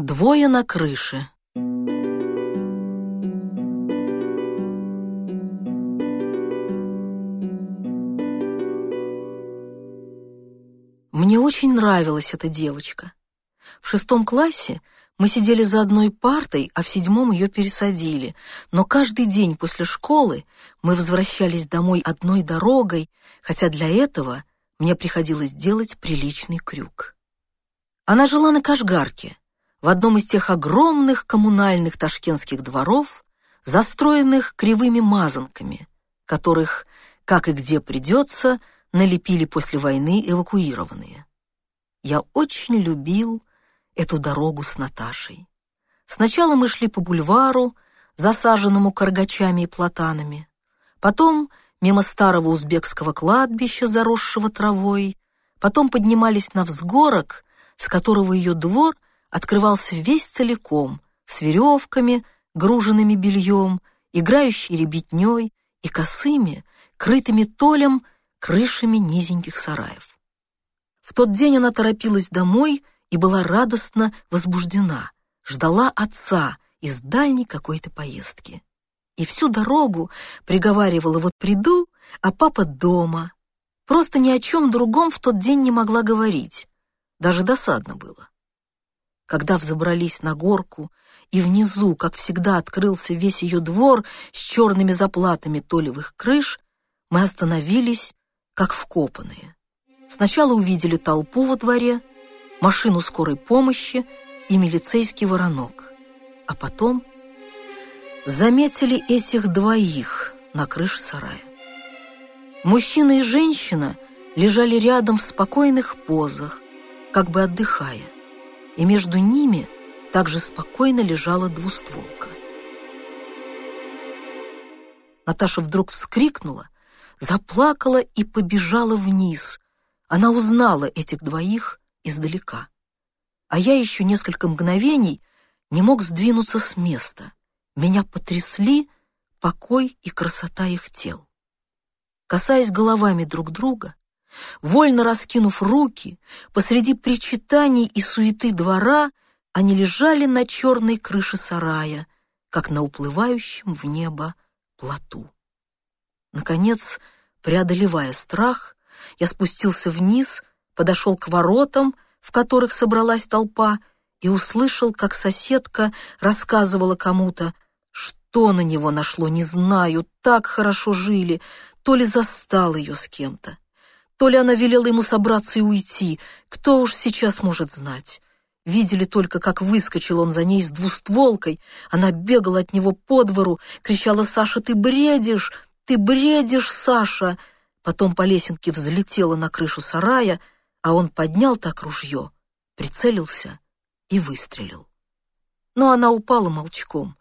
Двое на крыше. Мне очень нравилась эта девочка. В шестом классе мы сидели за одной партой, а в седьмом ее пересадили. Но каждый день после школы мы возвращались домой одной дорогой, хотя для этого мне приходилось делать приличный крюк. Она жила на Кашгарке, в одном из тех огромных коммунальных ташкентских дворов, застроенных кривыми мазанками, которых, как и где придется, налепили после войны эвакуированные. Я очень любил эту дорогу с Наташей. Сначала мы шли по бульвару, засаженному каргачами и платанами, потом мимо старого узбекского кладбища, заросшего травой, потом поднимались на взгорок, с которого ее двор открывался весь целиком, с веревками, груженными бельем, играющей ребятней и косыми, крытыми толем, крышами низеньких сараев. В тот день она торопилась домой и была радостно возбуждена, ждала отца из дальней какой-то поездки. И всю дорогу приговаривала «вот приду, а папа дома». Просто ни о чем другом в тот день не могла говорить. Даже досадно было. Когда взобрались на горку, и внизу, как всегда, открылся весь ее двор с черными заплатами толевых крыш, мы остановились, как вкопанные. Сначала увидели толпу во дворе, машину скорой помощи и милицейский воронок. А потом заметили этих двоих на крыше сарая. Мужчина и женщина лежали рядом в спокойных позах, как бы отдыхая, и между ними также спокойно лежала двустволка. Наташа вдруг вскрикнула, заплакала и побежала вниз. Она узнала этих двоих издалека. А я еще несколько мгновений не мог сдвинуться с места. Меня потрясли покой и красота их тел. Касаясь головами друг друга, вольно раскинув руки, посреди причитаний и суеты двора, они лежали на черной крыше сарая, как на уплывающем в небо плоту. Наконец, преодолевая страх, я спустился вниз подошел к воротам, в которых собралась толпа, и услышал, как соседка рассказывала кому-то, что на него нашло, не знаю, так хорошо жили, то ли застал ее с кем-то, то ли она велела ему собраться и уйти, кто уж сейчас может знать. Видели только, как выскочил он за ней с двустволкой, она бегала от него по двору, кричала «Саша, ты бредишь! Ты бредишь, Саша!» Потом по лесенке взлетела на крышу сарая, а он поднял так ружье, прицелился и выстрелил. Но она упала молчком,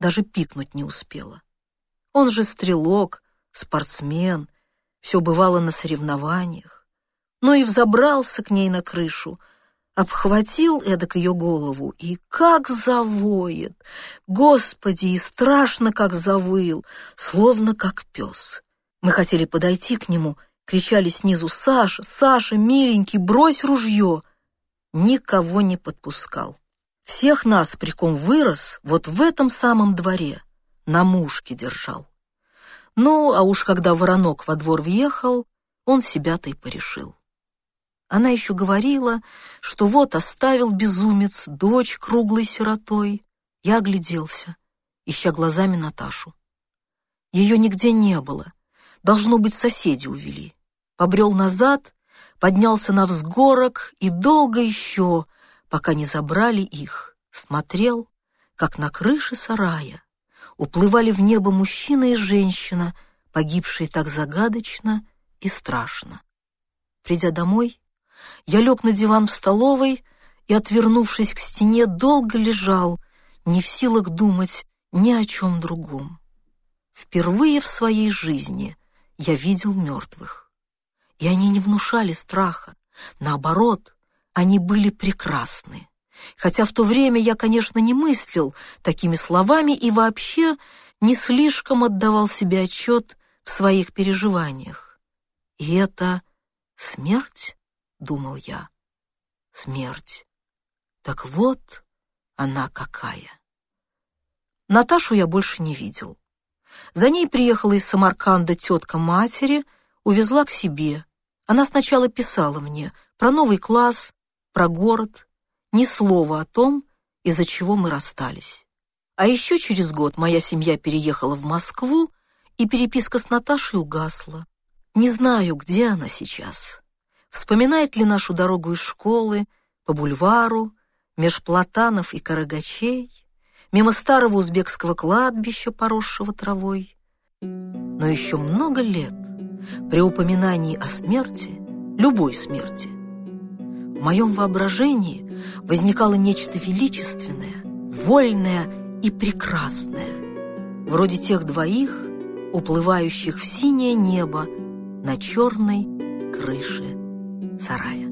даже пикнуть не успела. Он же стрелок, спортсмен, все бывало на соревнованиях. Но и взобрался к ней на крышу, обхватил эдак ее голову и как завоет! Господи, и страшно, как завыл, словно как пес. Мы хотели подойти к нему — Кричали снизу «Саша! Саша, миленький, брось ружье!» Никого не подпускал. Всех нас, при ком вырос, вот в этом самом дворе, на мушке держал. Ну, а уж когда воронок во двор въехал, он себя-то и порешил. Она еще говорила, что вот оставил безумец дочь круглой сиротой. Я огляделся, ища глазами Наташу. Ее нигде не было. Должно быть, соседи увели побрел назад, поднялся на взгорок и долго еще, пока не забрали их, смотрел, как на крыше сарая уплывали в небо мужчина и женщина, погибшие так загадочно и страшно. Придя домой, я лег на диван в столовой и, отвернувшись к стене, долго лежал, не в силах думать ни о чем другом. Впервые в своей жизни я видел мертвых и они не внушали страха. Наоборот, они были прекрасны. Хотя в то время я, конечно, не мыслил такими словами и вообще не слишком отдавал себе отчет в своих переживаниях. И это смерть, думал я, смерть. Так вот, она какая. Наташу я больше не видел. За ней приехала из Самарканда тетка матери, увезла к себе. Она сначала писала мне про новый класс, про город, ни слова о том, из-за чего мы расстались. А еще через год моя семья переехала в Москву, и переписка с Наташей угасла. Не знаю, где она сейчас. Вспоминает ли нашу дорогу из школы, по бульвару, меж платанов и карагачей, мимо старого узбекского кладбища, поросшего травой. Но еще много лет при упоминании о смерти, любой смерти, в моем воображении возникало нечто величественное, вольное и прекрасное, вроде тех двоих, уплывающих в синее небо на черной крыше сарая.